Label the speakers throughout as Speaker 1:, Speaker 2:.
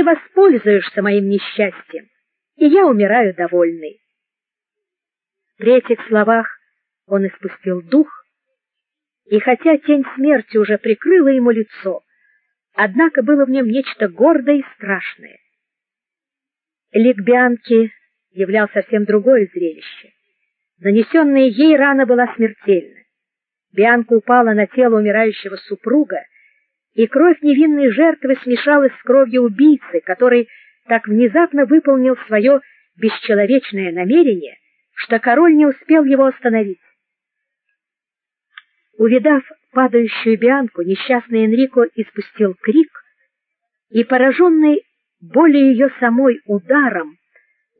Speaker 1: не воспользуешься моим несчастьем, и я умираю довольный. При этих словах он испустил дух, и хотя тень смерти уже прикрыла ему лицо, однако было в нем нечто гордое и страшное. Лик Бианки являл совсем другое зрелище. Нанесенная ей рана была смертельна. Бианка упала на тело умирающего супруга, и кровь невинной жертвы смешалась с кровью убийцы, который так внезапно выполнил свое бесчеловечное намерение, что король не успел его остановить. Увидав падающую Бианку, несчастный Энрико испустил крик и, пораженный более ее самой ударом,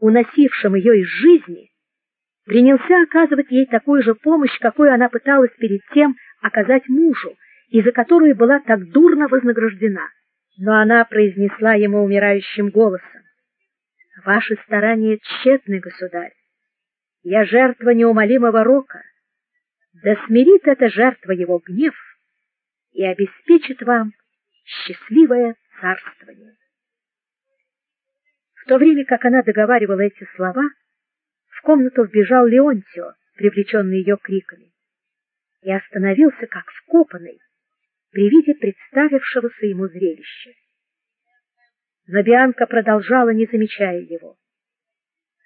Speaker 1: уносившим ее из жизни, принялся оказывать ей такую же помощь, какую она пыталась перед тем оказать мужу, и за которую была так дурно вознаграждена. Но она произнесла ему умирающим голосом: "Ваши старания тщетны, государь. Я жертва неумолимого рока. Да смирит эта жертва его гнев и обеспечит вам счастливое царствование". В то время, как она договаривала эти слова, в комнату вбежал Леонтио, привлеченный ее криками, и остановился как вкопанный при виде представившегося ему зрелища. Но Бианка продолжала, не замечая его: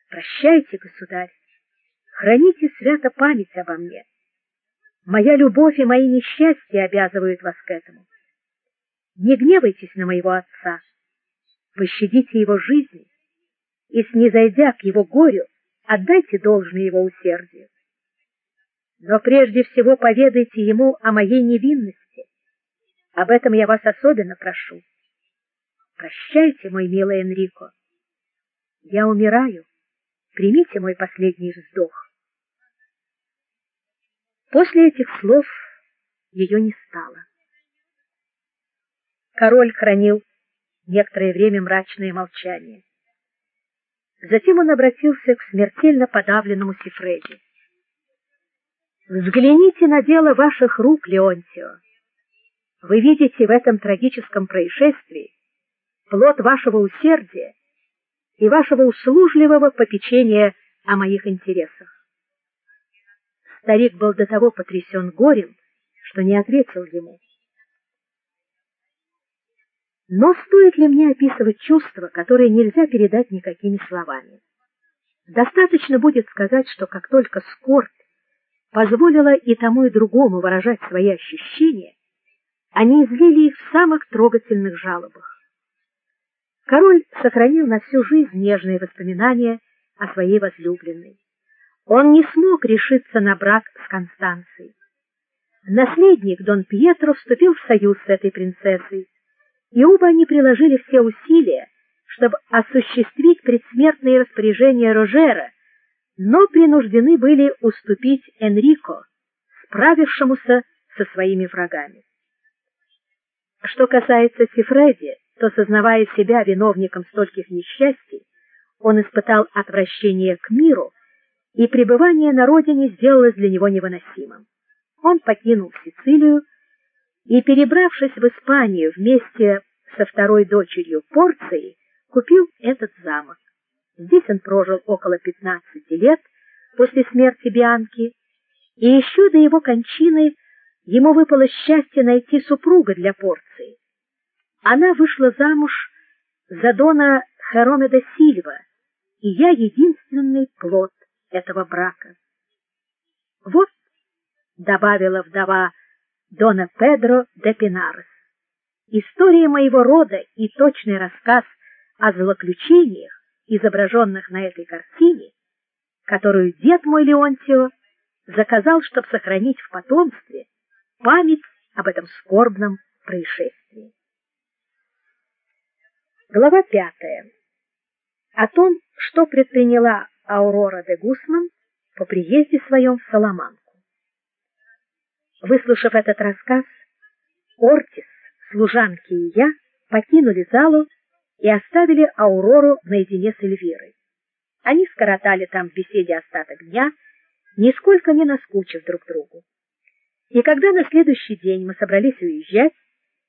Speaker 1: "Прощайте, государь. Храните свято память обо мне. Моя любовь и мои несчастья обязывают вас к этому. Не гневайтесь на моего отца. Пощадите его жизнь и снизойдя к его горю, отдайте должное его усердию. Но прежде всего поведайте ему о моей невинности. Об этом я вас особенно прошу. Прощайте, мой милый Энрико. Я умираю. Примите мой последний вздох. После этих слов ее не стало. Король хранил некоторое время мрачное молчание. Затем он обратился к смертельно подавленному Сифреди. Взгляните на дело ваших рук, Леонтио. Вы видите в этом трагическом происшествии плод вашего усердия и вашего услужливого попечения о моих интересах. Старик был до того потрясен горем, что не ответил ему. Но стоит ли мне описывать чувства, которые нельзя передать никакими словами? Достаточно будет сказать, что как только скорбь позволила и тому и другому выражать свои ощущения, они излили их в самых трогательных жалобах. Король сохранил на всю жизнь нежные воспоминания о своей возлюбленной. Он не смог решиться на брак с Констанцией. Наследник Дон Пьетро вступил в союз с этой принцессой, и оба они приложили все усилия, чтобы осуществить предсмертные распоряжения Рожера, но принуждены были уступить Энрико, справившемуся со своими врагами. Что касается Сифреди, то сознавая себя виновником стольких несчастий, он испытал отвращение к миру, и пребывание на родине сделалось для него невыносимым. Он покинул Сицилию и, перебравшись в Испанию вместе со второй дочерью Порции, купил этот замок. Здесь он прожил около 15 лет после смерти Бианки, и еще до его кончины ему выпало счастье найти супруга для Порции. Она вышла замуж за дона Хероме де Сильва, и я единственный плод этого брака. Вот, добавила вдова Дона Педро де Пинарес. История моего рода и точный рассказ о злоключениях, изображенных на этой картине, которую дед мой Леонтио заказал, чтобы сохранить в потомстве память об этом скорбном происшествии. Глава пятая. О том, что предприняла Аурора де Гусман по приезде своем в Саламанку. Выслушав этот рассказ, Ортис, служанки и я покинули залу и оставили Аурору наедине с Эльвирой. Они скоротали там в беседе остаток дня, нисколько не наскучив друг другу. И когда на следующий день мы собрались уезжать,